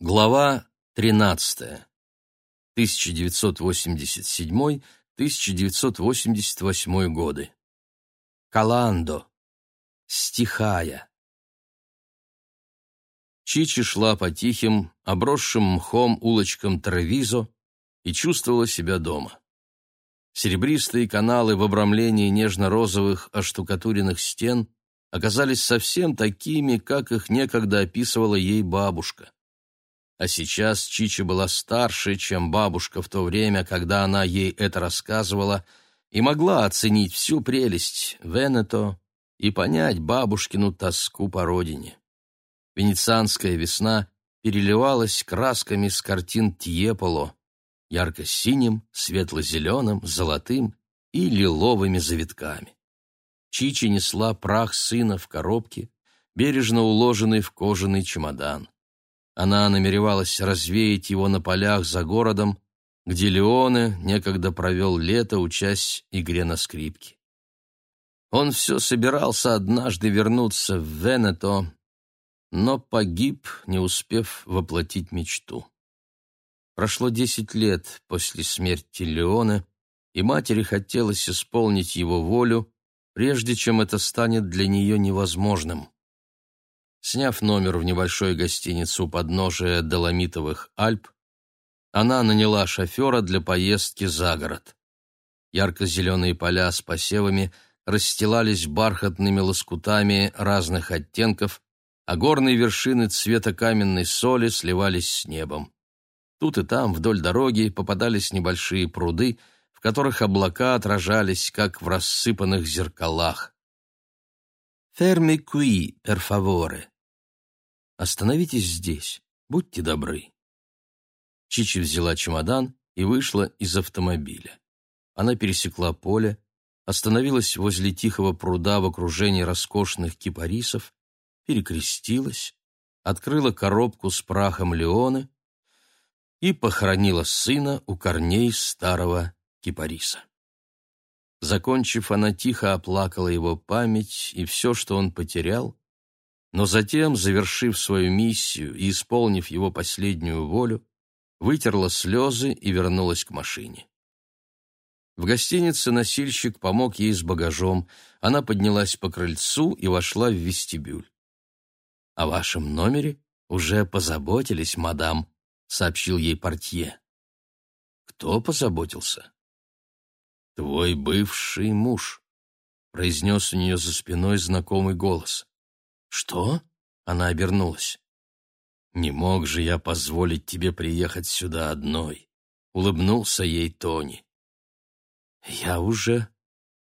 Глава 13. 1987-1988 годы. Каландо. Стихая. Чичи шла по тихим, обросшим мхом улочкам Тревизо и чувствовала себя дома. Серебристые каналы в обрамлении нежно-розовых оштукатуренных стен оказались совсем такими, как их некогда описывала ей бабушка. А сейчас Чичи была старше, чем бабушка в то время, когда она ей это рассказывала, и могла оценить всю прелесть Венето и понять бабушкину тоску по родине. Венецианская весна переливалась красками с картин Тьеполо, ярко-синим, светло-зеленым, золотым и лиловыми завитками. Чичи несла прах сына в коробке, бережно уложенный в кожаный чемодан. Она намеревалась развеять его на полях за городом, где Леоне некогда провел лето, учась игре на скрипке. Он все собирался однажды вернуться в Венето, но погиб, не успев воплотить мечту. Прошло десять лет после смерти Леоне, и матери хотелось исполнить его волю, прежде чем это станет для нее невозможным. Сняв номер в небольшой гостинице у подножия Доломитовых Альп, она наняла шофера для поездки за город. Ярко-зеленые поля с посевами расстилались бархатными лоскутами разных оттенков, а горные вершины цвета каменной соли сливались с небом. Тут и там вдоль дороги попадались небольшие пруды, в которых облака отражались, как в рассыпанных зеркалах. «Ферми куи, favore». «Остановитесь здесь, будьте добры». Чичи взяла чемодан и вышла из автомобиля. Она пересекла поле, остановилась возле тихого пруда в окружении роскошных кипарисов, перекрестилась, открыла коробку с прахом Леоны и похоронила сына у корней старого кипариса. Закончив, она тихо оплакала его память и все, что он потерял, но затем, завершив свою миссию и исполнив его последнюю волю, вытерла слезы и вернулась к машине. В гостинице носильщик помог ей с багажом, она поднялась по крыльцу и вошла в вестибюль. «О вашем номере уже позаботились, мадам», — сообщил ей портье. «Кто позаботился?» «Твой бывший муж», — произнес у нее за спиной знакомый голос. «Что?» — она обернулась. «Не мог же я позволить тебе приехать сюда одной», — улыбнулся ей Тони. «Я уже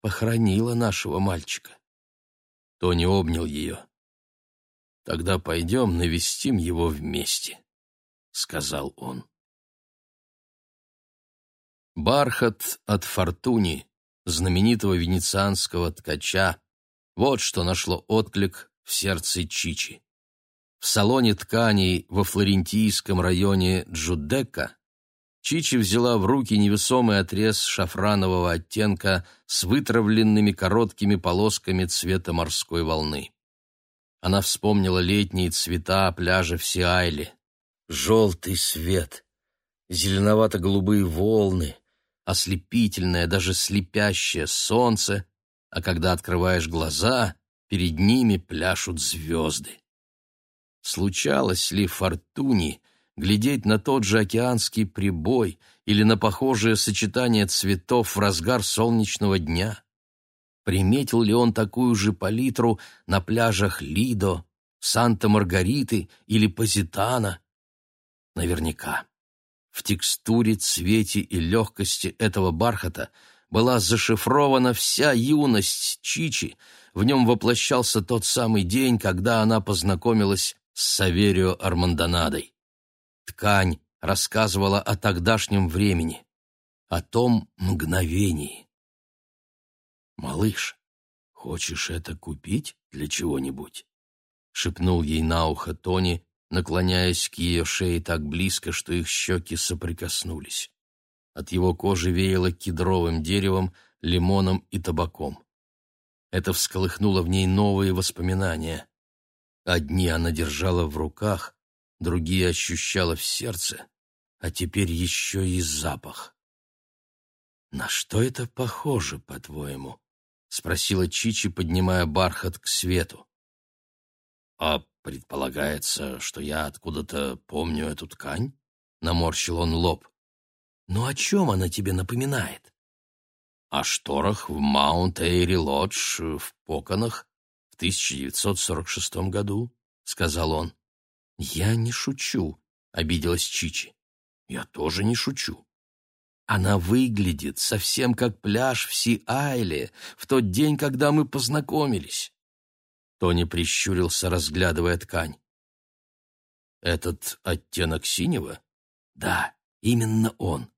похоронила нашего мальчика». Тони обнял ее. «Тогда пойдем навестим его вместе», — сказал он. Бархат от Фортуни, знаменитого венецианского ткача, вот что нашло отклик в сердце Чичи. В салоне тканей во флорентийском районе Джудека Чичи взяла в руки невесомый отрез шафранового оттенка с вытравленными короткими полосками цвета морской волны. Она вспомнила летние цвета пляжа в Сиайле. Желтый свет, зеленовато-голубые волны, ослепительное, даже слепящее солнце, а когда открываешь глаза, перед ними пляшут звезды. Случалось ли Фортуни глядеть на тот же океанский прибой или на похожее сочетание цветов в разгар солнечного дня? Приметил ли он такую же палитру на пляжах Лидо, Санта-Маргариты или Позитана? Наверняка. В текстуре, цвете и легкости этого бархата была зашифрована вся юность Чичи, в нем воплощался тот самый день, когда она познакомилась с Саверио Армандонадой. Ткань рассказывала о тогдашнем времени, о том мгновении. «Малыш, хочешь это купить для чего-нибудь?» — шепнул ей на ухо Тони, наклоняясь к ее шее так близко, что их щеки соприкоснулись. От его кожи веяло кедровым деревом, лимоном и табаком. Это всколыхнуло в ней новые воспоминания. Одни она держала в руках, другие ощущала в сердце, а теперь еще и запах. «На что это похоже, по-твоему?» — спросила Чичи, поднимая бархат к свету. «А предполагается, что я откуда-то помню эту ткань?» — наморщил он лоб. «Ну о чем она тебе напоминает?» «О шторах в Маунт-Эйри-Лодж в Поконах в 1946 году», — сказал он. «Я не шучу», — обиделась Чичи. «Я тоже не шучу. Она выглядит совсем как пляж в Си-Айле в тот день, когда мы познакомились». Тони прищурился, разглядывая ткань. «Этот оттенок синего?» «Да, именно он».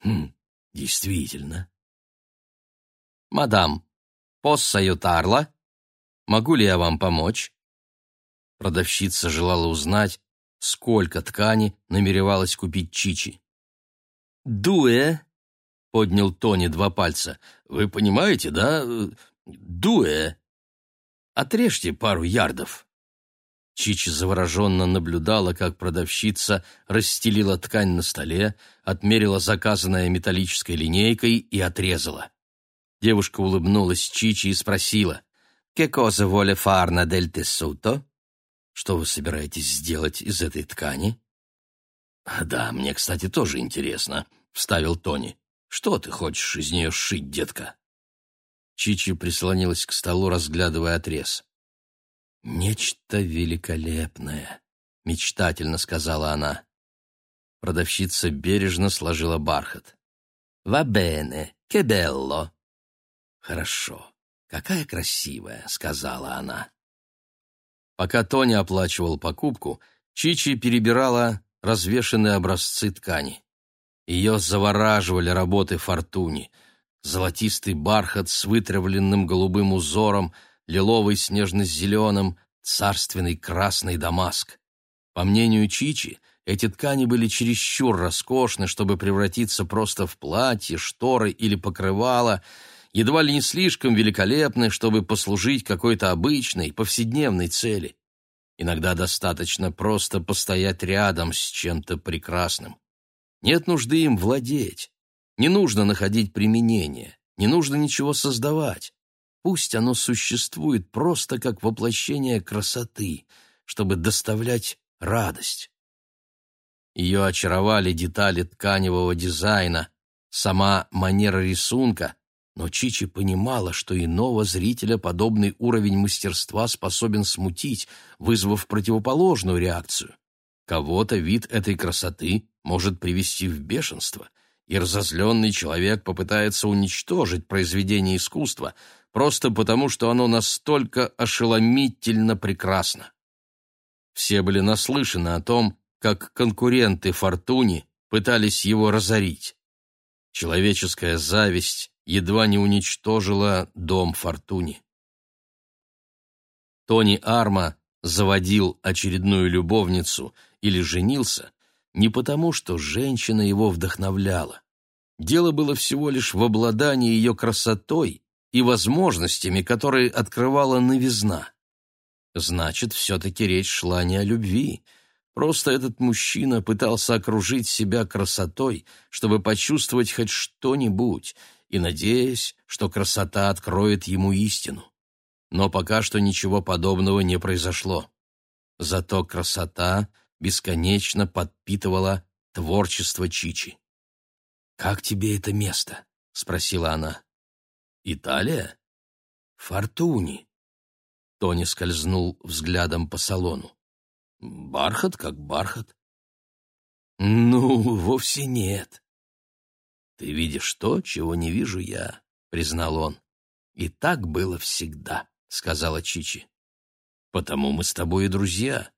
«Хм, действительно». «Мадам, посса ютарла? Могу ли я вам помочь?» Продавщица желала узнать, сколько ткани намеревалась купить Чичи. «Дуэ!» — поднял Тони два пальца. «Вы понимаете, да? Дуэ! Отрежьте пару ярдов!» Чичи завороженно наблюдала, как продавщица расстелила ткань на столе, отмерила заказанное металлической линейкой и отрезала. Девушка улыбнулась Чичи и спросила, «Che cosa vuole farna del tessuto?» Что вы собираетесь сделать из этой ткани? Да, мне, кстати, тоже интересно, вставил Тони. Что ты хочешь из нее сшить, детка? Чичи прислонилась к столу, разглядывая отрез. Нечто великолепное, мечтательно сказала она. Продавщица бережно сложила бархат. «Va bene, che bello!» «Хорошо, какая красивая!» — сказала она. Пока Тони оплачивал покупку, Чичи перебирала развешанные образцы ткани. Ее завораживали работы Фортуни. Золотистый бархат с вытравленным голубым узором, лиловый с нежно-зеленым, царственный красный дамаск. По мнению Чичи, эти ткани были чересчур роскошны, чтобы превратиться просто в платье, шторы или покрывало, едва ли не слишком великолепны, чтобы послужить какой-то обычной, повседневной цели. Иногда достаточно просто постоять рядом с чем-то прекрасным. Нет нужды им владеть, не нужно находить применение, не нужно ничего создавать. Пусть оно существует просто как воплощение красоты, чтобы доставлять радость. Ее очаровали детали тканевого дизайна, сама манера рисунка, но Чичи понимала, что иного зрителя подобный уровень мастерства способен смутить, вызвав противоположную реакцию. Кого-то вид этой красоты может привести в бешенство, и разозленный человек попытается уничтожить произведение искусства просто потому, что оно настолько ошеломительно прекрасно. Все были наслышаны о том, как конкуренты Фортуни пытались его разорить. Человеческая зависть едва не уничтожила дом Фортуни. Тони Арма заводил очередную любовницу или женился не потому, что женщина его вдохновляла. Дело было всего лишь в обладании ее красотой и возможностями, которые открывала новизна. Значит, все-таки речь шла не о любви. Просто этот мужчина пытался окружить себя красотой, чтобы почувствовать хоть что-нибудь, и надеясь, что красота откроет ему истину. Но пока что ничего подобного не произошло. Зато красота бесконечно подпитывала творчество Чичи. «Как тебе это место?» — спросила она. «Италия?» «Фортуни». Тони скользнул взглядом по салону. «Бархат как бархат». «Ну, вовсе нет. «Ты видишь то, чего не вижу я», — признал он. «И так было всегда», — сказала Чичи. «Потому мы с тобой и друзья.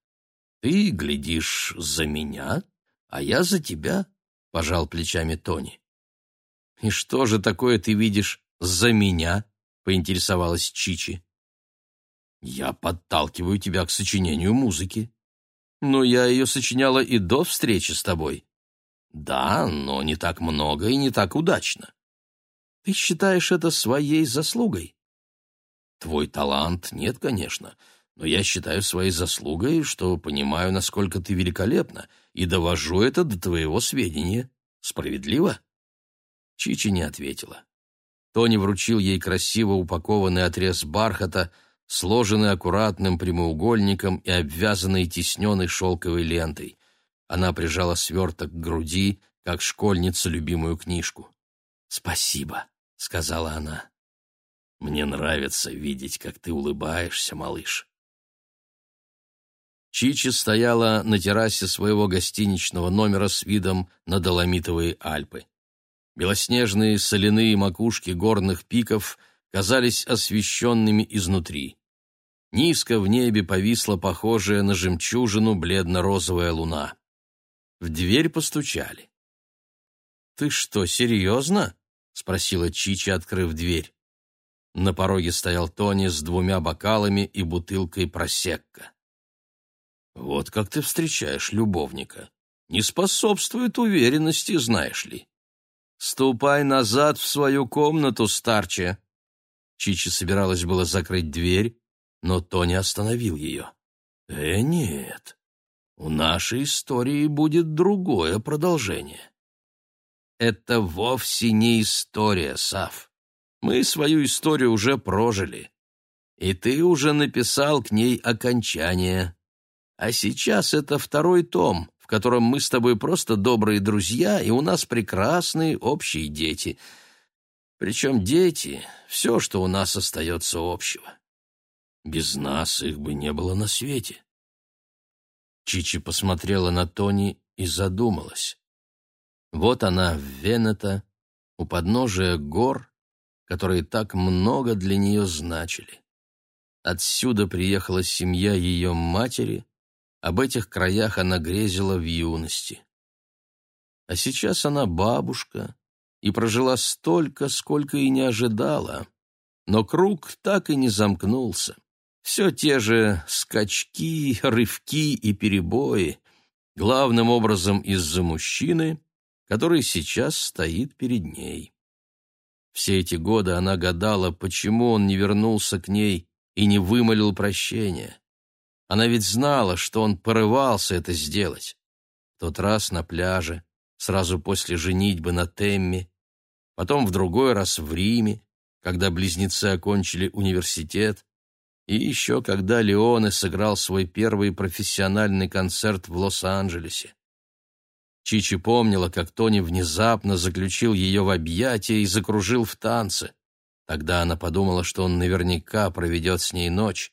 Ты глядишь за меня, а я за тебя», — пожал плечами Тони. «И что же такое ты видишь за меня?» — поинтересовалась Чичи. «Я подталкиваю тебя к сочинению музыки. Но я ее сочиняла и до встречи с тобой. Да, но не так много и не так удачно. Ты считаешь это своей заслугой? Твой талант нет, конечно, но я считаю своей заслугой, что понимаю, насколько ты великолепна, и довожу это до твоего сведения. Справедливо?» Чичи не ответила. Тони вручил ей красиво упакованный отрез бархата, сложенный аккуратным прямоугольником и обвязанный тисненной шелковой лентой. Она прижала сверток к груди, как школьница любимую книжку. «Спасибо», — сказала она. «Мне нравится видеть, как ты улыбаешься, малыш». Чичи стояла на террасе своего гостиничного номера с видом на Доломитовые Альпы. Белоснежные соляные макушки горных пиков казались освещенными изнутри. Низко в небе повисла похожая на жемчужину бледно-розовая луна. В дверь постучали. «Ты что, серьезно?» — спросила Чичи, открыв дверь. На пороге стоял Тони с двумя бокалами и бутылкой просекка. Вот как ты встречаешь любовника. Не способствует уверенности, знаешь ли. Ступай назад в свою комнату, старче. Чичи собиралась было закрыть дверь, но Тони остановил ее. Э, нет. У нашей истории будет другое продолжение. Это вовсе не история, Сав. Мы свою историю уже прожили. И ты уже написал к ней окончание. А сейчас это второй том, в котором мы с тобой просто добрые друзья, и у нас прекрасные общие дети. Причем дети — все, что у нас остается общего. Без нас их бы не было на свете. Чичи посмотрела на Тони и задумалась. Вот она в Венета, у подножия гор, которые так много для нее значили. Отсюда приехала семья ее матери, об этих краях она грезила в юности. А сейчас она бабушка и прожила столько, сколько и не ожидала. Но круг так и не замкнулся. Все те же скачки, рывки и перебои, главным образом из-за мужчины, который сейчас стоит перед ней. Все эти годы она гадала, почему он не вернулся к ней и не вымолил прощения. Она ведь знала, что он порывался это сделать. Тот раз на пляже, сразу после женитьбы на Темме, потом в другой раз в Риме, когда близнецы окончили университет, и еще когда Леоне сыграл свой первый профессиональный концерт в Лос-Анджелесе. Чичи помнила, как Тони внезапно заключил ее в объятия и закружил в танце. Тогда она подумала, что он наверняка проведет с ней ночь,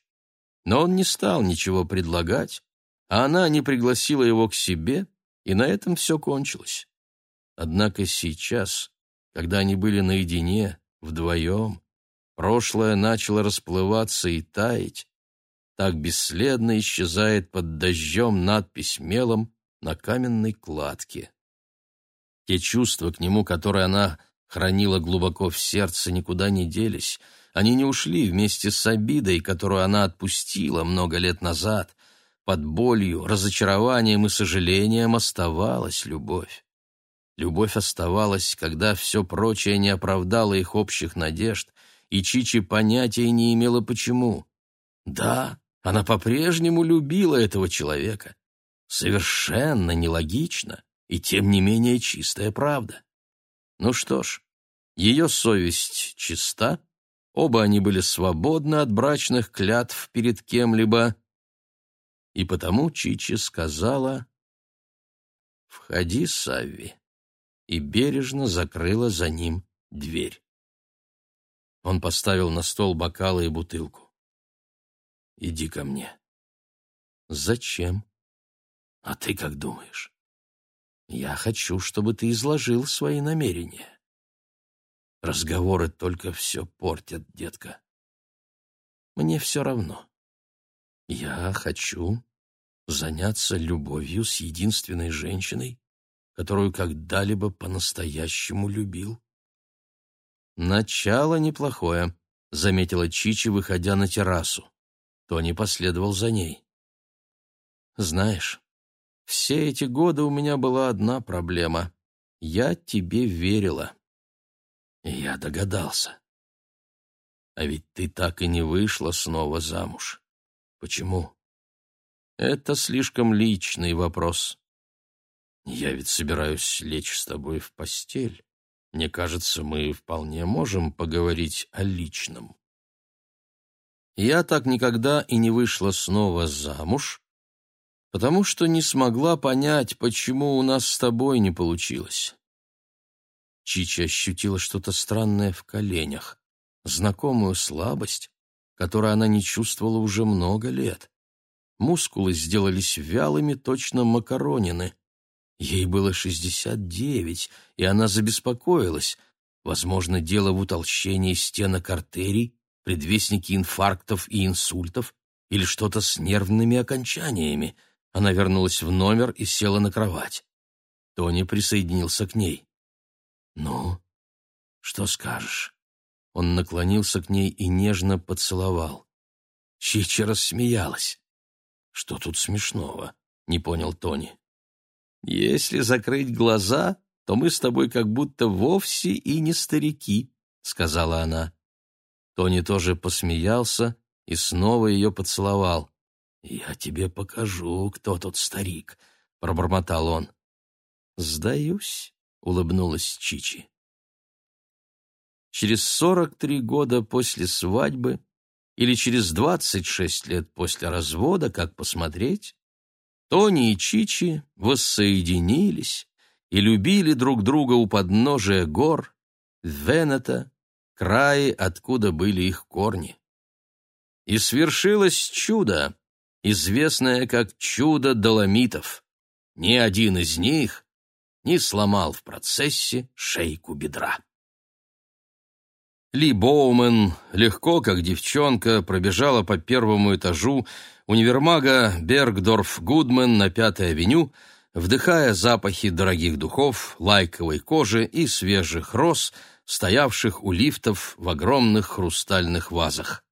но он не стал ничего предлагать, а она не пригласила его к себе, и на этом все кончилось. Однако сейчас, когда они были наедине, вдвоем, прошлое начало расплываться и таять, так бесследно исчезает под дождем надпись мелом на каменной кладке. Те чувства к нему, которые она хранила глубоко в сердце, никуда не делись — они не ушли вместе с обидой, которую она отпустила много лет назад. Под болью, разочарованием и сожалением оставалась любовь. Любовь оставалась, когда все прочее не оправдало их общих надежд, и Чичи понятия не имела почему. Да, она по-прежнему любила этого человека. Совершенно нелогично, и тем не менее чистая правда. Ну что ж, ее совесть чиста, Оба они были свободны от брачных клятв перед кем-либо, и потому Чичи сказала «Входи, Савви», и бережно закрыла за ним дверь. Он поставил на стол бокалы и бутылку. «Иди ко мне». «Зачем?» «А ты как думаешь?» «Я хочу, чтобы ты изложил свои намерения». Разговоры только все портят, детка. Мне все равно. Я хочу заняться любовью с единственной женщиной, которую когда-либо по-настоящему любил. Начало неплохое, заметила Чичи, выходя на террасу. Тони последовал за ней. Знаешь, все эти годы у меня была одна проблема. Я тебе верила. Я догадался. А ведь ты так и не вышла снова замуж. Почему? Это слишком личный вопрос. Я ведь собираюсь лечь с тобой в постель. Мне кажется, мы вполне можем поговорить о личном. Я так никогда и не вышла снова замуж, потому что не смогла понять, почему у нас с тобой не получилось. Чичи ощутила что-то странное в коленях, знакомую слабость, которую она не чувствовала уже много лет. Мускулы сделались вялыми, точно макаронины. Ей было шестьдесят девять, и она забеспокоилась. Возможно, дело в утолщении стенок артерий, предвестники инфарктов и инсультов, или что-то с нервными окончаниями. Она вернулась в номер и села на кровать. Тони присоединился к ней. «Ну, что скажешь?» Он наклонился к ней и нежно поцеловал. Чичи рассмеялась. «Что тут смешного?» — не понял Тони. «Если закрыть глаза, то мы с тобой как будто вовсе и не старики», — сказала она. Тони тоже посмеялся и снова ее поцеловал. «Я тебе покажу, кто тут старик», — пробормотал он. «Сдаюсь», — улыбнулась Чичи. Через сорок три года после свадьбы или через двадцать шесть лет после развода, как посмотреть, Тони и Чичи воссоединились и любили друг друга у подножия гор, Венета, крае, откуда были их корни. И свершилось чудо, известное как чудо доломитов. Ни один из них не сломал в процессе шейку бедра. Ли Боумен легко, как девчонка, пробежала по первому этажу универмага Бергдорф-Гудмен на Пятой авеню, вдыхая запахи дорогих духов, лайковой кожи и свежих роз, стоявших у лифтов в огромных хрустальных вазах.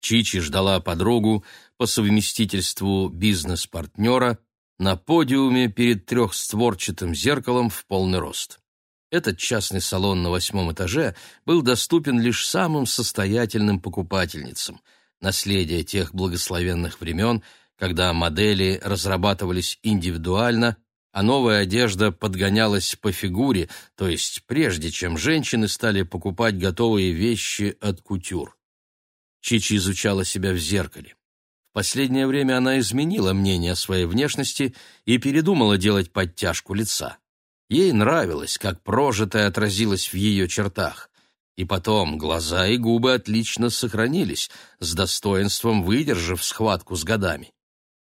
Чичи ждала подругу по совместительству бизнес-партнера на подиуме перед трехстворчатым зеркалом в полный рост. Этот частный салон на восьмом этаже был доступен лишь самым состоятельным покупательницам. Наследие тех благословенных времен, когда модели разрабатывались индивидуально, а новая одежда подгонялась по фигуре, то есть прежде чем женщины стали покупать готовые вещи от кутюр. Чичи изучала себя в зеркале. Последнее время она изменила мнение о своей внешности и передумала делать подтяжку лица. Ей нравилось, как прожитое отразилось в ее чертах. И потом глаза и губы отлично сохранились, с достоинством выдержав схватку с годами.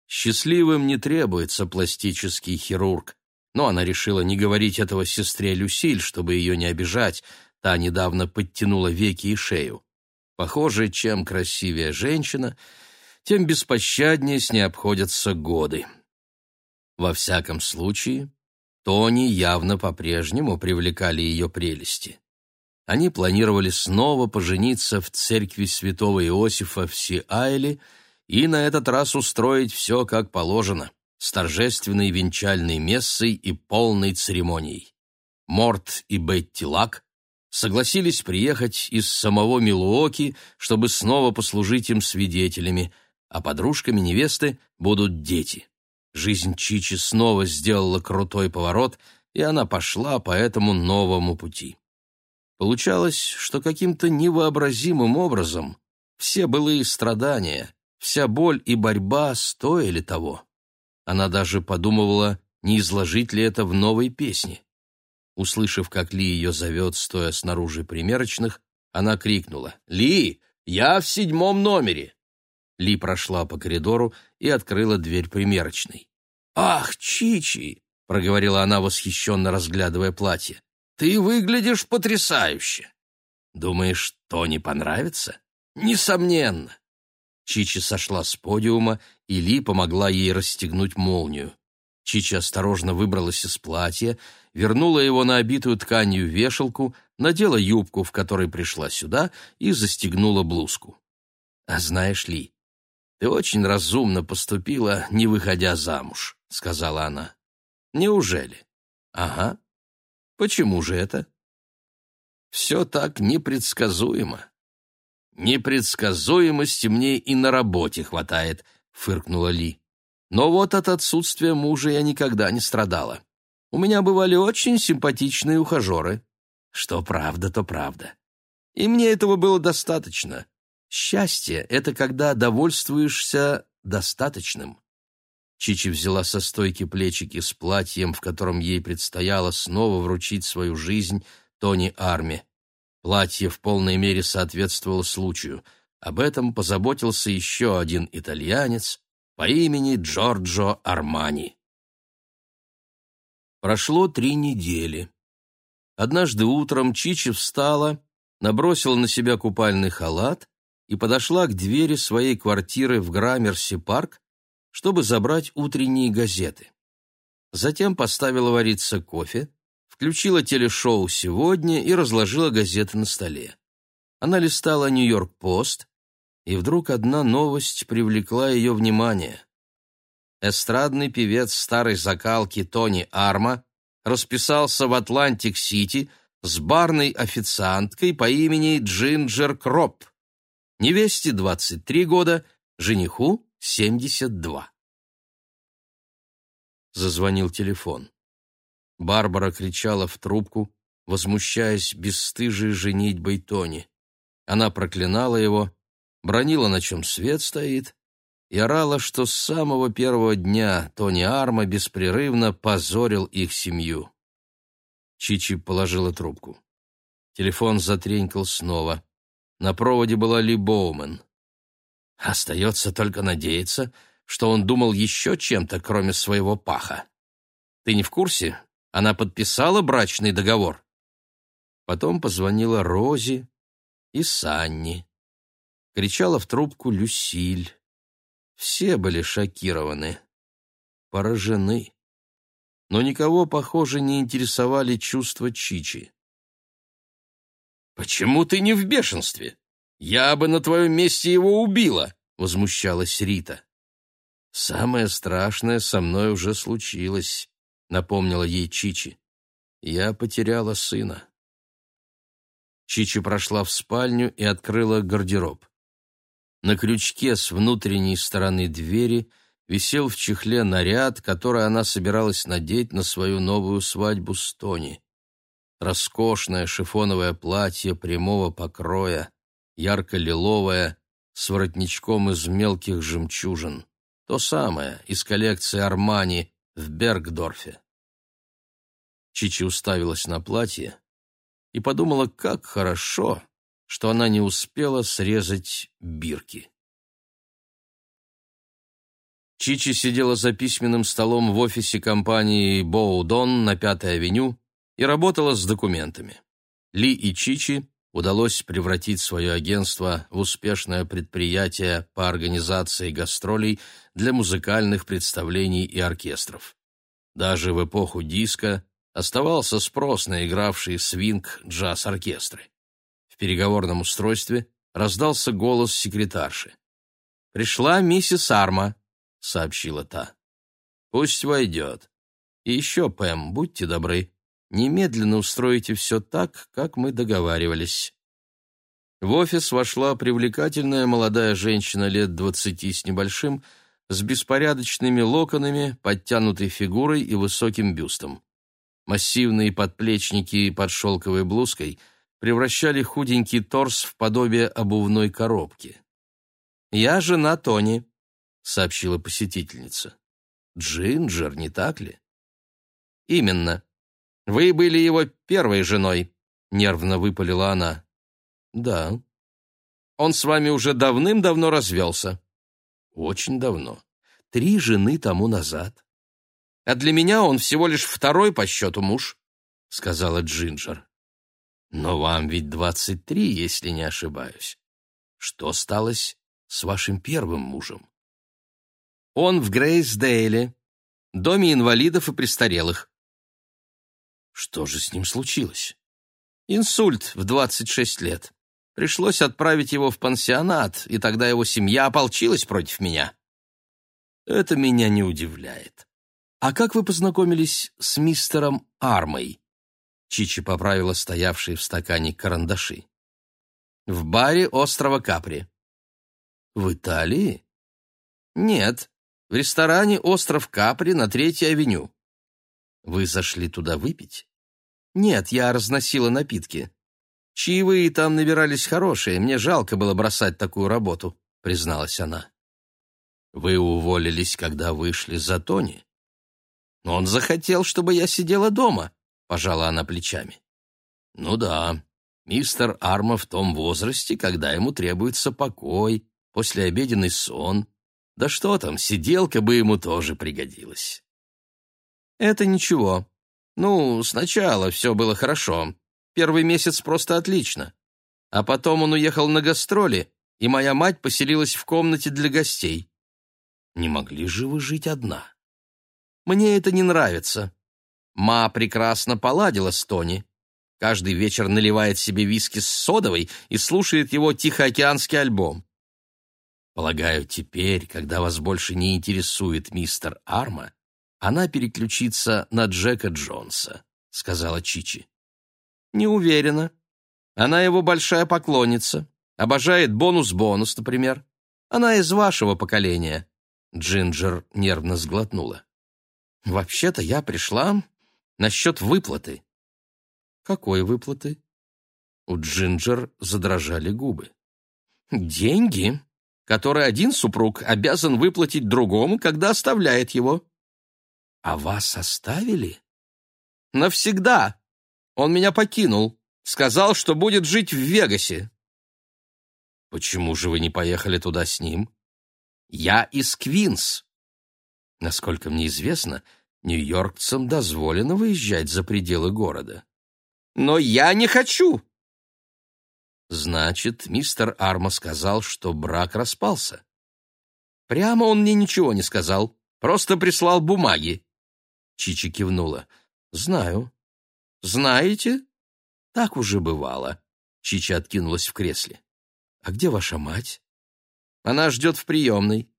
Счастливым не требуется пластический хирург, но она решила не говорить этого сестре Люсиль, чтобы ее не обижать, та недавно подтянула веки и шею. Похоже, чем красивее женщина, тем беспощаднее с ней обходятся годы. Во всяком случае, Тони явно по-прежнему привлекали ее прелести. Они планировали снова пожениться в церкви святого Иосифа в Сиайле и на этот раз устроить все как положено, с торжественной венчальной мессой и полной церемонией. Морт и Бетти Лак согласились приехать из самого Милуоки, чтобы снова послужить им свидетелями, а подружками невесты будут дети. Жизнь Чичи снова сделала крутой поворот, и она пошла по этому новому пути. Получалось, что каким-то невообразимым образом все былые страдания, вся боль и борьба стоили того. Она даже подумывала, не изложить ли это в новой песне. Услышав, как Ли ее зовет, стоя снаружи примерочных, она крикнула «Ли, я в седьмом номере!» Ли прошла по коридору и открыла дверь примерочной. «Ах, Чичи!» — проговорила она, восхищенно разглядывая платье. «Ты выглядишь потрясающе!» «Думаешь, то не понравится?» «Несомненно!» Чичи сошла с подиума, и Ли помогла ей расстегнуть молнию. Чичи осторожно выбралась из платья, вернула его на обитую тканью вешалку, надела юбку, в которой пришла сюда, и застегнула блузку. «А знаешь ли, ты очень разумно поступила, не выходя замуж», — сказала она. «Неужели?» «Ага. Почему же это?» «Все так непредсказуемо. «Непредсказуемости мне и на работе хватает», — фыркнула Ли. «Но вот от отсутствия мужа я никогда не страдала. У меня бывали очень симпатичные ухажеры. Что правда, то правда. И мне этого было достаточно. Счастье — это когда довольствуешься достаточным». Чичи взяла со стойки плечики с платьем, в котором ей предстояло снова вручить свою жизнь Тони Арме. Платье в полной мере соответствовало случаю. Об этом позаботился еще один итальянец по имени Джорджо Армани. Прошло три недели. Однажды утром Чичи встала, набросила на себя купальный халат и подошла к двери своей квартиры в Граммерси-парк, чтобы забрать утренние газеты. Затем поставила вариться кофе, включила телешоу «Сегодня» и разложила газеты на столе. Она листала «Нью-Йорк-Пост», и вдруг одна новость привлекла ее внимание. Эстрадный певец старой закалки Тони Арма расписался в Атлантик-Сити с барной официанткой по имени Джинджер Кроп. Невесте 23 года, жениху 72. Зазвонил телефон. Барбара кричала в трубку, возмущаясь бесстыжей женитьбой Тони. Она проклинала его, бронила, на чем свет стоит, и орала, что с самого первого дня Тони Арма беспрерывно позорил их семью. Чичи положила трубку. Телефон затренькал снова. На проводе была Ли Боумен. Остается только надеяться, что он думал еще чем-то, кроме своего паха. Ты не в курсе? Она подписала брачный договор. Потом позвонила Рози и Санни. Кричала в трубку Люсиль. Все были шокированы, поражены. Но никого, похоже, не интересовали чувства Чичи. «Почему ты не в бешенстве? Я бы на твоем месте его убила!» — возмущалась Рита. «Самое страшное со мной уже случилось», — напомнила ей Чичи. «Я потеряла сына». Чичи прошла в спальню и открыла гардероб. На крючке с внутренней стороны двери висел в чехле наряд, который она собиралась надеть на свою новую свадьбу с Тони. Роскошное шифоновое платье прямого покроя, ярко-лиловое, с воротничком из мелких жемчужин. То самое, из коллекции Армани в Бергдорфе. Чичи уставилась на платье и подумала, как хорошо, что она не успела срезать бирки. Чичи сидела за письменным столом в офисе компании Боудон на Пятой авеню и работала с документами. Ли и Чичи удалось превратить свое агентство в успешное предприятие по организации гастролей для музыкальных представлений и оркестров. Даже в эпоху диска оставался спрос на игравшие свинг-джаз-оркестры. В переговорном устройстве раздался голос секретарши. «Пришла миссис Арма», — сообщила та. «Пусть войдет. И еще, Пэм, будьте добры, немедленно устройте все так, как мы договаривались». В офис вошла привлекательная молодая женщина лет двадцати с небольшим, с беспорядочными локонами, подтянутой фигурой и высоким бюстом. Массивные подплечники под шелковой блузкой превращали худенький торс в подобие обувной коробки. «Я жена Тони», — сообщила посетительница. «Джинджер, не так ли?» «Именно. Вы были его первой женой», — нервно выпалила она. «Да». «Он с вами уже давным-давно развелся?» «Очень давно. Три жены тому назад». «А для меня он всего лишь второй по счету муж», — сказала Джинджер. «Но вам ведь двадцать три, если не ошибаюсь. Что сталось с вашим первым мужем?» «Он в Грейсдейле, доме инвалидов и престарелых». «Что же с ним случилось?» «Инсульт в двадцать шесть лет. Пришлось отправить его в пансионат, и тогда его семья ополчилась против меня. Это меня не удивляет. А как вы познакомились с мистером Армой? Чичи поправила стоявшие в стакане карандаши. В баре острова Капри. В Италии? Нет, в ресторане «Остров Капри» на Третьей авеню. Вы зашли туда выпить? Нет, я разносила напитки. Чаевые там набирались хорошие, мне жалко было бросать такую работу, призналась она. Вы уволились, когда вышли за Тони? Он захотел, чтобы я сидела дома, пожала она плечами. Ну да, мистер Арма в том возрасте, когда ему требуется покой, послеобеденный сон. Да что там, сиделка бы ему тоже пригодилась. Это ничего. Ну, сначала все было хорошо. Первый месяц просто отлично. А потом он уехал на гастроли, и моя мать поселилась в комнате для гостей. Не могли же вы жить одна? Мне это не нравится. Ма прекрасно поладила с Тони. Каждый вечер наливает себе виски с содовой и слушает его тихоокеанский альбом. Полагаю, теперь, когда вас больше не интересует мистер Арма, она переключится на Джека Джонса, сказала Чичи. Не уверена. Она его большая поклонница. Обожает бонус-бонус, например. Она из вашего поколения. Джинджер нервно сглотнула. Вообще-то я пришла насчет выплаты. Какой выплаты? У Джинджер задрожали губы. Деньги, которые один супруг обязан выплатить другому, когда оставляет его. А вас оставили? Навсегда. Он меня покинул. Сказал, что будет жить в Вегасе. Почему же вы не поехали туда с ним? Я из Квинс. Насколько мне известно, нью-йоркцам дозволено выезжать за пределы города. Но я не хочу. Значит, мистер Арма сказал, что брак распался. Прямо он мне ничего не сказал, просто прислал бумаги. Чичи кивнула. Знаю. Знаете? Так уже бывало. Чича откинулась в кресле. А где ваша мать? Она ждет в приемной.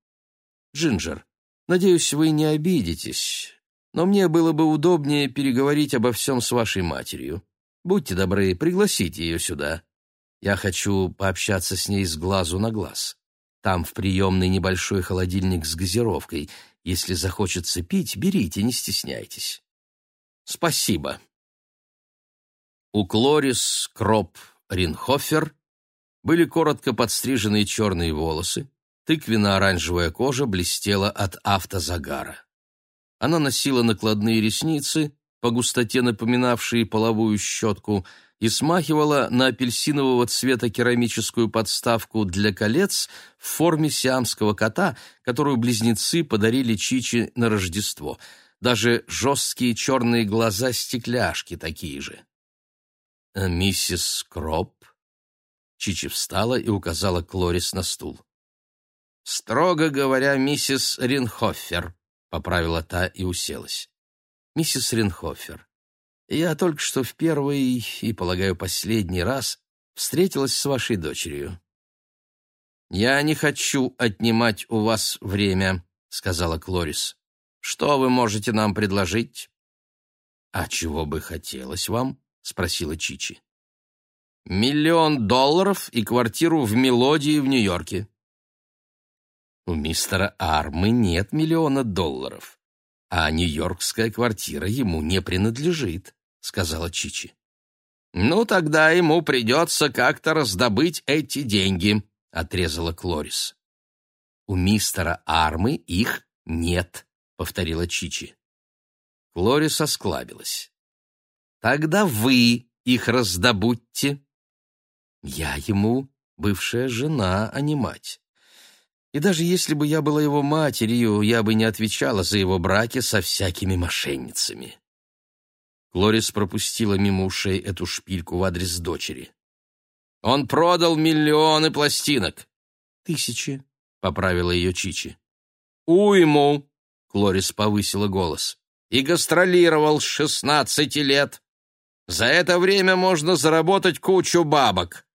Джинджер, надеюсь, вы не обидитесь, но мне было бы удобнее переговорить обо всем с вашей матерью. Будьте добры, пригласите ее сюда. Я хочу пообщаться с ней с глазу на глаз. Там в приемной небольшой холодильник с газировкой. Если захочется пить, берите, не стесняйтесь. Спасибо. У Клорис Кроп Ринхофер были коротко подстриженные черные волосы, тыквенно-оранжевая кожа блестела от автозагара. Она носила накладные ресницы, по густоте напоминавшие половую щетку, и смахивала на апельсинового цвета керамическую подставку для колец в форме сиамского кота, которую близнецы подарили Чичи на Рождество. Даже жесткие черные глаза-стекляшки такие же. «Э, «Миссис Кроп?» Чичи встала и указала Клорис на стул. «Строго говоря, миссис Ринхофер», — поправила та и уселась. «Миссис Ринхофер, я только что в первый и, полагаю, последний раз встретилась с вашей дочерью. «Я не хочу отнимать у вас время», — сказала Клорис. «Что вы можете нам предложить?» «А чего бы хотелось вам?» — спросила Чичи. «Миллион долларов и квартиру в Мелодии в Нью-Йорке». «У мистера Армы нет миллиона долларов, а нью-йоркская квартира ему не принадлежит сказала Чичи. Ну тогда ему придется как-то раздобыть эти деньги, отрезала Клорис. У мистера Армы их нет, повторила Чичи. Клорис осклабилась. Тогда вы их раздобудьте. Я ему бывшая жена, а не мать. И даже если бы я была его матерью, я бы не отвечала за его браки со всякими мошенницами. Лорис пропустила мимо ушей эту шпильку в адрес дочери. «Он продал миллионы пластинок!» «Тысячи», — поправила ее Чичи. «Уйму!» — Клорис повысила голос. «И гастролировал с шестнадцати лет. За это время можно заработать кучу бабок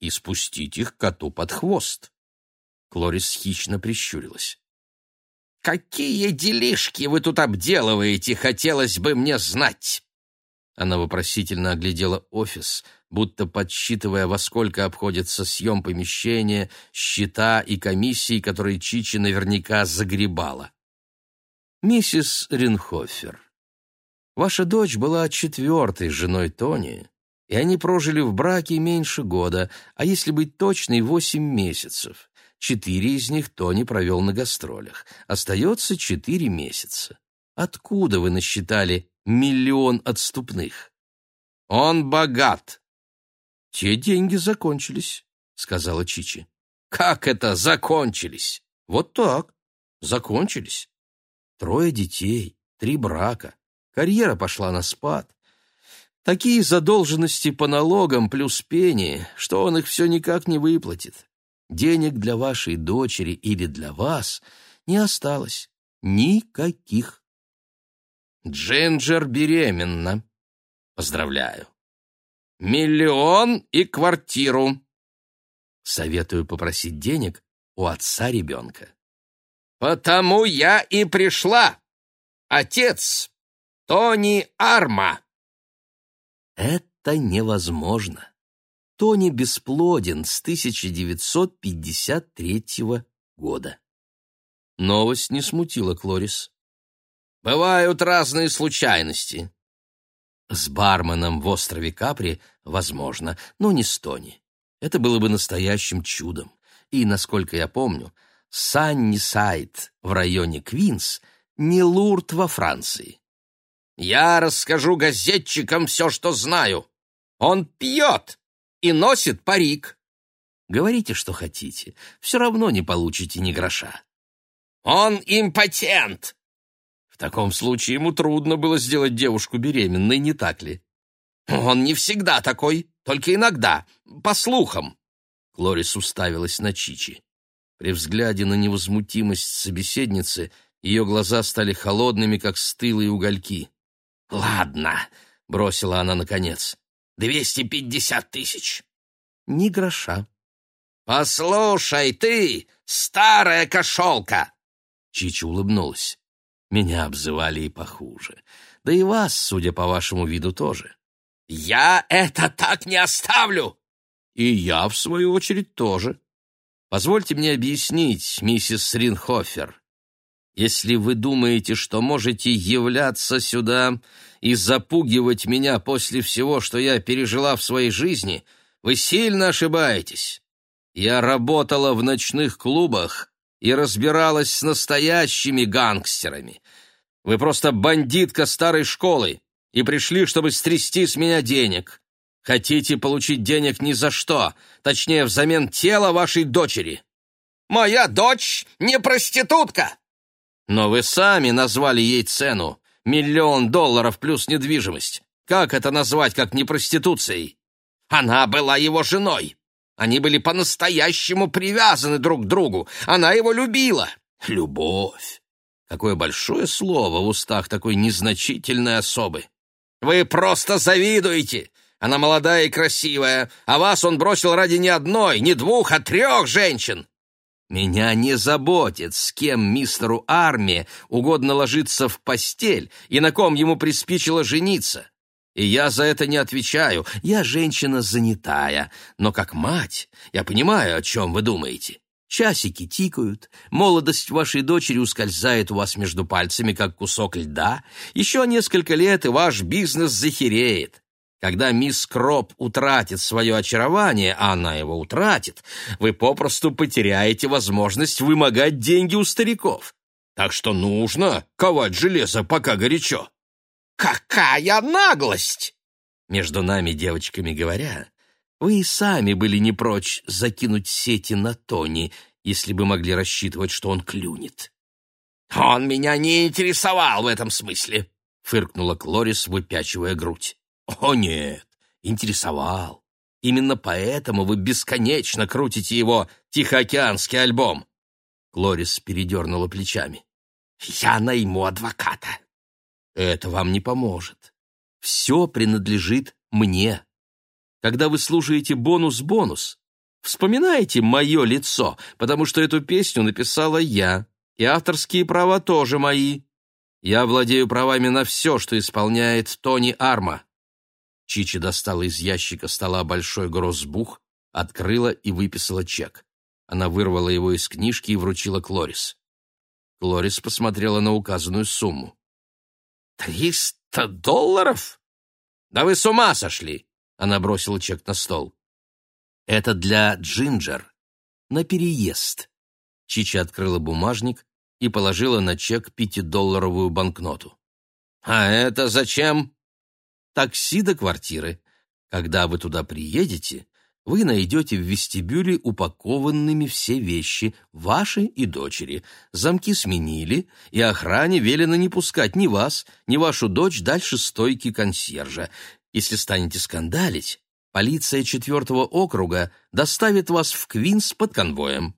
и спустить их коту под хвост». Клорис хищно прищурилась. «Какие делишки вы тут обделываете, хотелось бы мне знать!» Она вопросительно оглядела офис, будто подсчитывая, во сколько обходится съем помещения, счета и комиссии, которые Чичи наверняка загребала. «Миссис Ринхофер, ваша дочь была четвертой женой Тони, и они прожили в браке меньше года, а если быть точной, восемь месяцев. Четыре из них Тони провел на гастролях. Остается четыре месяца. Откуда вы насчитали миллион отступных? Он богат. Те деньги закончились, сказала Чичи. Как это закончились? Вот так. Закончились. Трое детей, три брака. Карьера пошла на спад. Такие задолженности по налогам плюс пени, что он их все никак не выплатит. Денег для вашей дочери или для вас не осталось. Никаких. Джинджер беременна. Поздравляю. Миллион и квартиру. Советую попросить денег у отца ребенка. Потому я и пришла. Отец Тони Арма. Это невозможно. Тони бесплоден с 1953 года. Новость не смутила Клорис. Бывают разные случайности. С барменом в острове Капри возможно, но не с Тони. Это было бы настоящим чудом. И, насколько я помню, Санни-Сайд в районе Квинс не Лурд во Франции. Я расскажу газетчикам все, что знаю. Он пьет и носит парик. Говорите, что хотите, все равно не получите ни гроша. Он импотент. В таком случае ему трудно было сделать девушку беременной, не так ли? Он не всегда такой, только иногда, по слухам. Клорис уставилась на Чичи. При взгляде на невозмутимость собеседницы ее глаза стали холодными, как стылые угольки. «Ладно», — бросила она наконец, — «двести пятьдесят тысяч». «Ни гроша». «Послушай ты, старая кошелка!» Чичи улыбнулась. «Меня обзывали и похуже. Да и вас, судя по вашему виду, тоже». «Я это так не оставлю!» «И я, в свою очередь, тоже. Позвольте мне объяснить, миссис Ринхофер. Если вы думаете, что можете являться сюда и запугивать меня после всего, что я пережила в своей жизни, вы сильно ошибаетесь. Я работала в ночных клубах и разбиралась с настоящими гангстерами. Вы просто бандитка старой школы и пришли, чтобы стрясти с меня денег. Хотите получить денег ни за что, точнее, взамен тела вашей дочери. Моя дочь не проститутка, но вы сами назвали ей цену. Миллион долларов плюс недвижимость. Как это назвать, как не проституцией? Она была его женой. Они были по-настоящему привязаны друг к другу. Она его любила. Любовь. Какое большое слово в устах такой незначительной особы. Вы просто завидуете. Она молодая и красивая, а вас он бросил ради не одной, не двух, а трех женщин. Меня не заботит, с кем мистеру Арми угодно ложиться в постель и на ком ему приспичило жениться. И я за это не отвечаю. Я женщина занятая, но как мать я понимаю, о чем вы думаете. Часики тикают, молодость вашей дочери ускользает у вас между пальцами, как кусок льда. Еще несколько лет, и ваш бизнес захереет. Когда мисс Кроп утратит свое очарование, а она его утратит, вы попросту потеряете возможность вымогать деньги у стариков. Так что нужно ковать железо, пока горячо. Какая наглость! Между нами, девочками говоря, вы и сами были не прочь закинуть сети на Тони, если бы могли рассчитывать, что он клюнет. «Он меня не интересовал в этом смысле», — фыркнула Клорис, выпячивая грудь. О нет, интересовал. Именно поэтому вы бесконечно крутите его «Тихоокеанский альбом». Клорис передернула плечами. «Я найму адвоката». «Это вам не поможет. Все принадлежит мне. Когда вы слушаете бонус-бонус, вспоминайте мое лицо, потому что эту песню написала я, и авторские права тоже мои. Я владею правами на все, что исполняет Тони Арма. Чичи достала из ящика стола большой гроссбух, открыла и выписала чек. Она вырвала его из книжки и вручила Клорис. Клорис посмотрела на указанную сумму. «Триста долларов? Да вы с ума сошли!» Она бросила чек на стол. «Это для Джинджер. На переезд». Чичи открыла бумажник и положила на чек пятидолларовую банкноту. «А это зачем?» «Такси до квартиры. Когда вы туда приедете, вы найдете в вестибюле упакованными все вещи, ваши и дочери. Замки сменили, и охране велено не пускать ни вас, ни вашу дочь дальше стойки консьержа. Если станете скандалить, полиция четвертого округа доставит вас в Квинс под конвоем».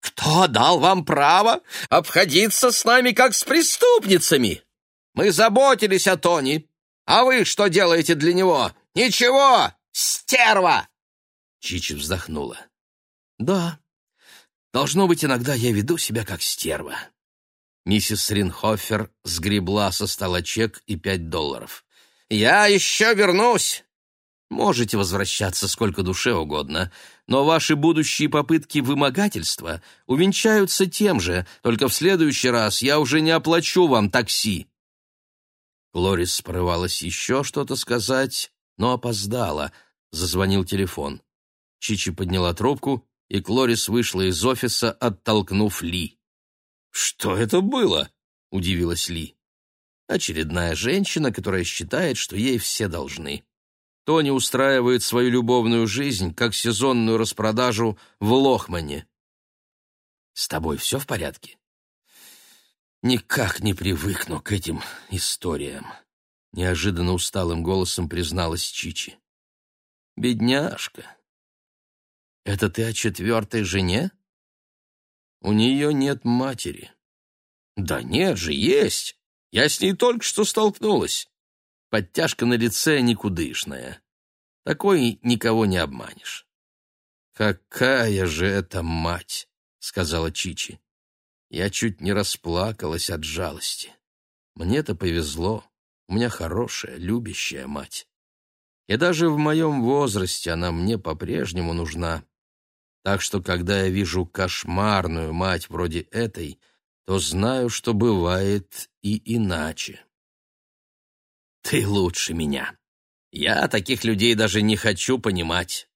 «Кто дал вам право обходиться с нами, как с преступницами? Мы заботились о Тони, а вы что делаете для него? Ничего, стерва!» Чичи вздохнула. «Да, должно быть, иногда я веду себя как стерва». Миссис Ринхофер сгребла со стола чек и пять долларов. «Я еще вернусь!» «Можете возвращаться сколько душе угодно, но ваши будущие попытки вымогательства увенчаются тем же, только в следующий раз я уже не оплачу вам такси». Лорис порывалась еще что-то сказать, но опоздала. Зазвонил телефон. Чичи подняла трубку, и Клорис вышла из офиса, оттолкнув Ли. «Что это было?» — удивилась Ли. «Очередная женщина, которая считает, что ей все должны. Тони устраивает свою любовную жизнь, как сезонную распродажу в Лохмане». «С тобой все в порядке?» «Никак не привыкну к этим историям», — неожиданно усталым голосом призналась Чичи. «Бедняжка, это ты о четвертой жене? У нее нет матери. Да нет же, есть. Я с ней только что столкнулась. Подтяжка на лице никудышная. Такой никого не обманешь. «Какая же это мать!» — сказала Чичи. Я чуть не расплакалась от жалости. Мне-то повезло. У меня хорошая, любящая мать. И даже в моем возрасте она мне по-прежнему нужна. Так что, когда я вижу кошмарную мать вроде этой, то знаю, что бывает и иначе. Ты лучше меня. Я таких людей даже не хочу понимать.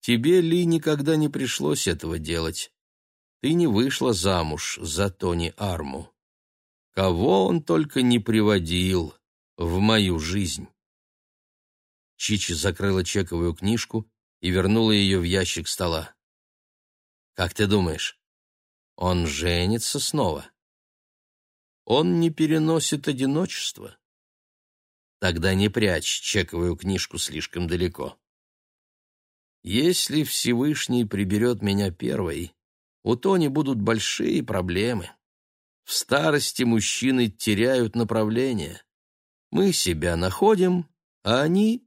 Тебе, Ли, никогда не пришлось этого делать. Ты не вышла замуж за Тони Арму. Кого он только не приводил в мою жизнь. Чичи закрыла чековую книжку и вернула ее в ящик стола. «Как ты думаешь, он женится снова?» «Он не переносит одиночество». «Тогда не прячь чековую книжку слишком далеко». «Если Всевышний приберет меня первой, у Тони будут большие проблемы. В старости мужчины теряют направление. Мы себя находим, а они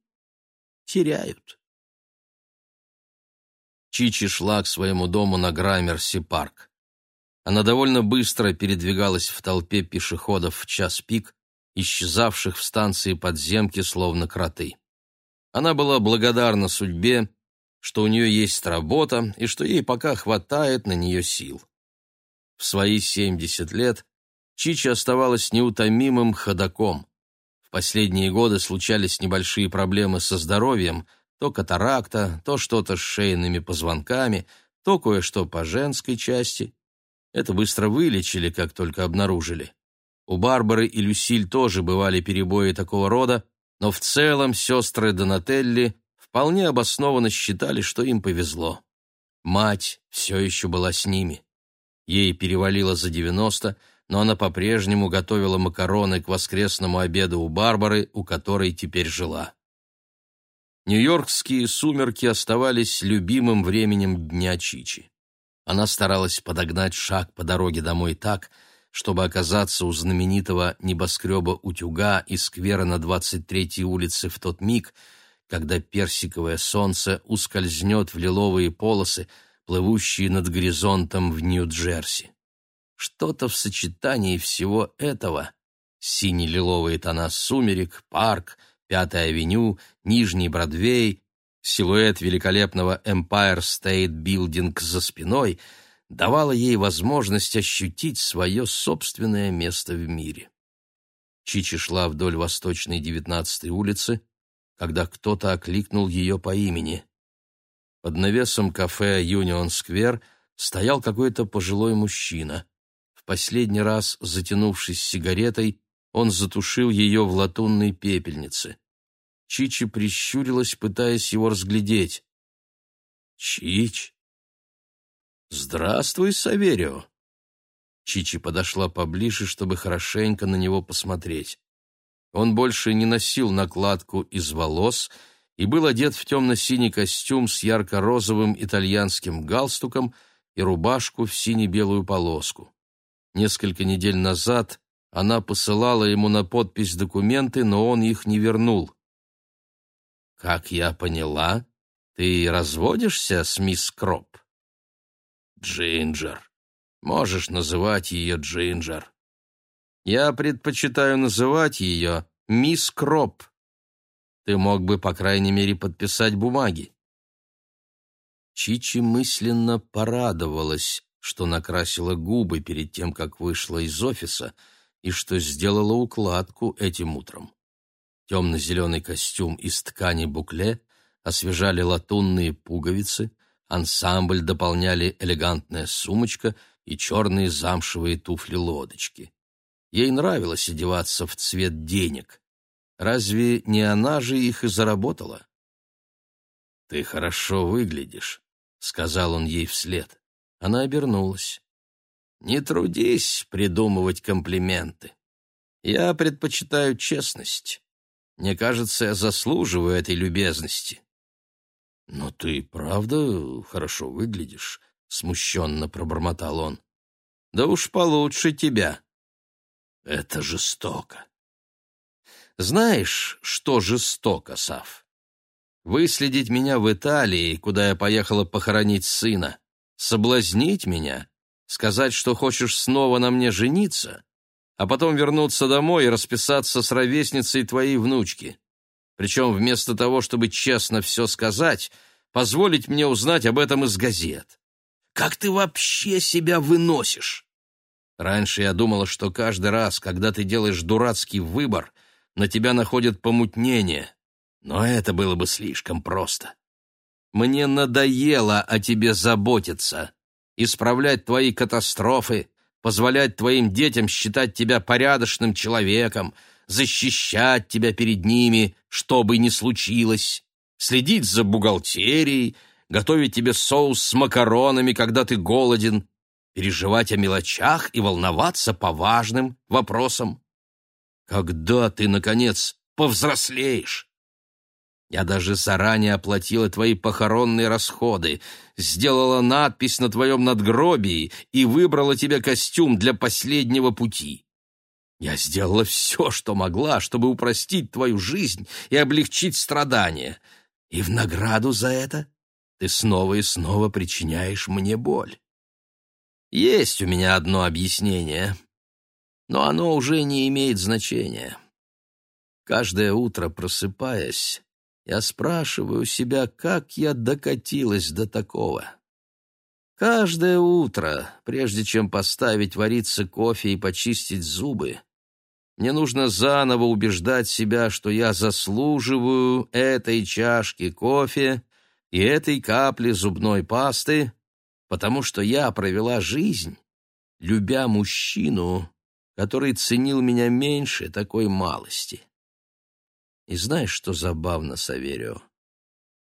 теряют». Чичи шла к своему дому на Граймерси-парк. Она довольно быстро передвигалась в толпе пешеходов в час пик, исчезавших в станции подземки словно кроты. Она была благодарна судьбе, что у нее есть работа и что ей пока хватает на нее сил. В свои 70 лет Чичи оставалась неутомимым ходаком. В последние годы случались небольшие проблемы со здоровьем – то катаракта, то что-то с шейными позвонками, то кое-что по женской части. Это быстро вылечили, как только обнаружили. У Барбары и Люсиль тоже бывали перебои такого рода, но в целом сестры Донателли вполне обоснованно считали, что им повезло. Мать все еще была с ними. Ей перевалило за девяносто, но она по-прежнему готовила макароны к воскресному обеду у Барбары, у которой теперь жила. Нью-Йоркские сумерки оставались любимым временем дня Чичи. Она старалась подогнать шаг по дороге домой так, чтобы оказаться у знаменитого небоскреба «Утюга» и сквера на 23-й улице в тот миг, когда персиковое солнце ускользнет в лиловые полосы, плывущие над горизонтом в Нью-Джерси. Что-то в сочетании всего этого — сине-лиловые тона сумерек, парк — Пятая авеню, Нижний Бродвей, силуэт великолепного Empire State Building за спиной давало ей возможность ощутить свое собственное место в мире. Чичи шла вдоль восточной девятнадцатой улицы, когда кто-то окликнул ее по имени. Под навесом кафе «Юнион Сквер» стоял какой-то пожилой мужчина. В последний раз, затянувшись сигаретой, он затушил ее в латунной пепельнице. Чичи прищурилась, пытаясь его разглядеть. «Чич!» «Здравствуй, Саверио!» Чичи подошла поближе, чтобы хорошенько на него посмотреть. Он больше не носил накладку из волос и был одет в темно-синий костюм с ярко-розовым итальянским галстуком и рубашку в сине-белую полоску. Несколько недель назад она посылала ему на подпись документы, но он их не вернул. «Как я поняла, ты разводишься с мисс Кроп?» «Джинджер. Можешь называть ее Джинджер. Я предпочитаю называть ее мисс Кроп. Ты мог бы, по крайней мере, подписать бумаги». Чичи мысленно порадовалась, что накрасила губы перед тем, как вышла из офиса, и что сделала укладку этим утром. Темно-зеленый костюм из ткани букле освежали латунные пуговицы, ансамбль дополняли элегантная сумочка и черные замшевые туфли-лодочки. Ей нравилось одеваться в цвет денег. Разве не она же их и заработала? «Ты хорошо выглядишь», — сказал он ей вслед. Она обернулась. «Не трудись придумывать комплименты. Я предпочитаю честность. Мне кажется, я заслуживаю этой любезности. Но ты правда хорошо выглядишь, смущенно пробормотал он. Да уж получше тебя. Это жестоко. Знаешь, что жестоко, Сав? Выследить меня в Италии, куда я поехала похоронить сына, соблазнить меня, сказать, что хочешь снова на мне жениться, а потом вернуться домой и расписаться с ровесницей твоей внучки. Причем вместо того, чтобы честно все сказать, позволить мне узнать об этом из газет. Как ты вообще себя выносишь? Раньше я думала, что каждый раз, когда ты делаешь дурацкий выбор, на тебя находит помутнение. Но это было бы слишком просто. Мне надоело о тебе заботиться, исправлять твои катастрофы, позволять твоим детям считать тебя порядочным человеком, защищать тебя перед ними, что бы ни случилось, следить за бухгалтерией, готовить тебе соус с макаронами, когда ты голоден, переживать о мелочах и волноваться по важным вопросам. Когда ты, наконец, повзрослеешь? Я даже заранее оплатила твои похоронные расходы, сделала надпись на твоем надгробии и выбрала тебе костюм для последнего пути. Я сделала все, что могла, чтобы упростить твою жизнь и облегчить страдания. И в награду за это ты снова и снова причиняешь мне боль. Есть у меня одно объяснение, но оно уже не имеет значения. Каждое утро, просыпаясь, я спрашиваю себя, как я докатилась до такого. Каждое утро, прежде чем поставить вариться кофе и почистить зубы, мне нужно заново убеждать себя, что я заслуживаю этой чашки кофе и этой капли зубной пасты, потому что я провела жизнь, любя мужчину, который ценил меня меньше такой малости. И знаешь, что забавно, Саверио?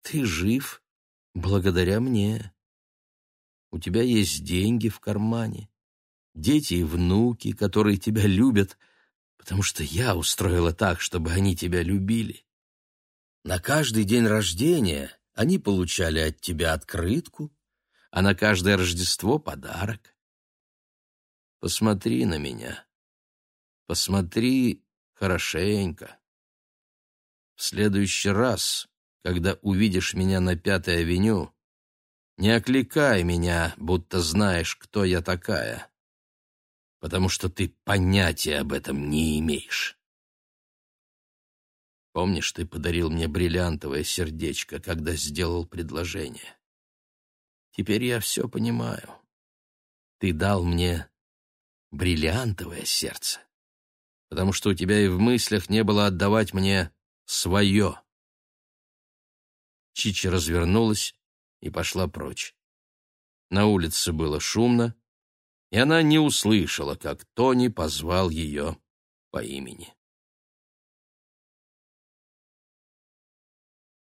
Ты жив благодаря мне. У тебя есть деньги в кармане, дети и внуки, которые тебя любят, потому что я устроила так, чтобы они тебя любили. На каждый день рождения они получали от тебя открытку, а на каждое Рождество — подарок. Посмотри на меня. Посмотри хорошенько. В следующий раз, когда увидишь меня на Пятой авеню, не окликай меня, будто знаешь, кто я такая, потому что ты понятия об этом не имеешь. Помнишь, ты подарил мне бриллиантовое сердечко, когда сделал предложение? Теперь я все понимаю. Ты дал мне бриллиантовое сердце, потому что у тебя и в мыслях не было отдавать мне свое. Чичи развернулась и пошла прочь. На улице было шумно, и она не услышала, как Тони позвал ее по имени.